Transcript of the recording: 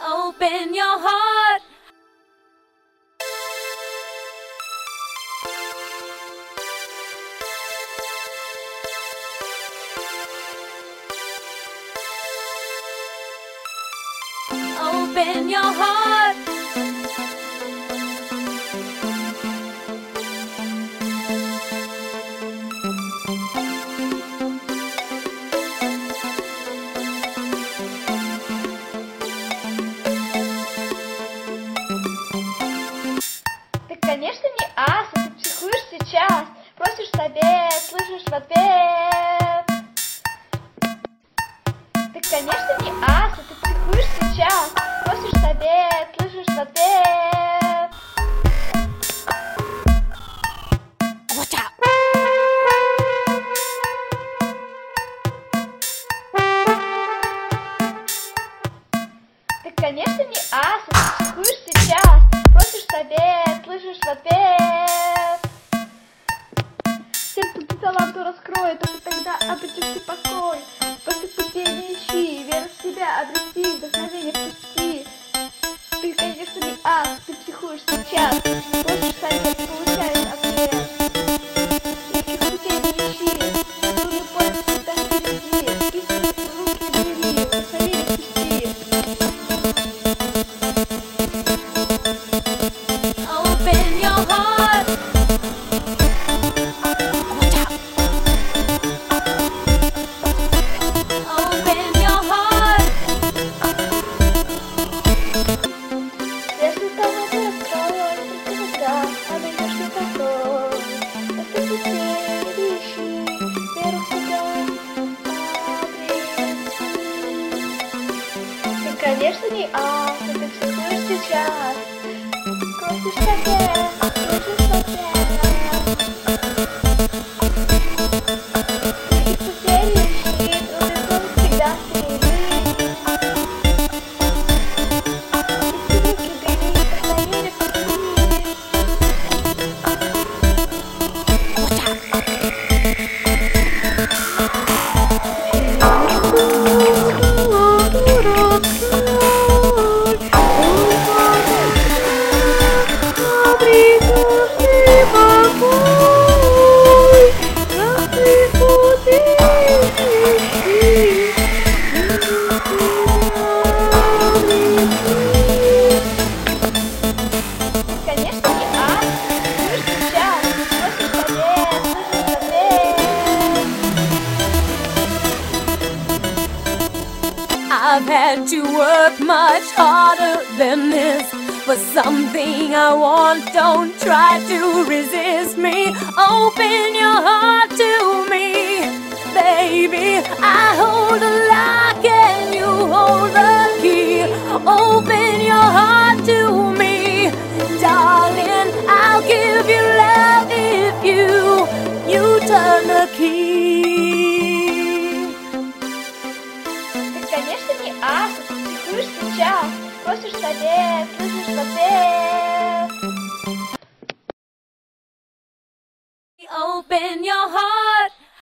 Open your heart. Open your heart. Сейчас. Просишь совет, слышишь в ответ. Ты, конечно, не ас, а ты психуешь сейчас. Просишь совет, слышишь в ответ. Watch out. Ты, конечно, не ас, а ты психуешь сейчас. Просишь совет, слышишь в ответ. Ты таланту раскроет, только тогда обретешь ты покой. После пути не ищи, веру в себя обрети, вдохновение впусти. Ты, конечно, не ас, ты психуешь сейчас. Просишь совет, конечно, не но ты психуешь сейчас. Просишь I've had to work much harder than this for something I want. Don't try to resist me. Open your heart а? Ты психуешь сейчас, просишь совет, слышишь в ответ.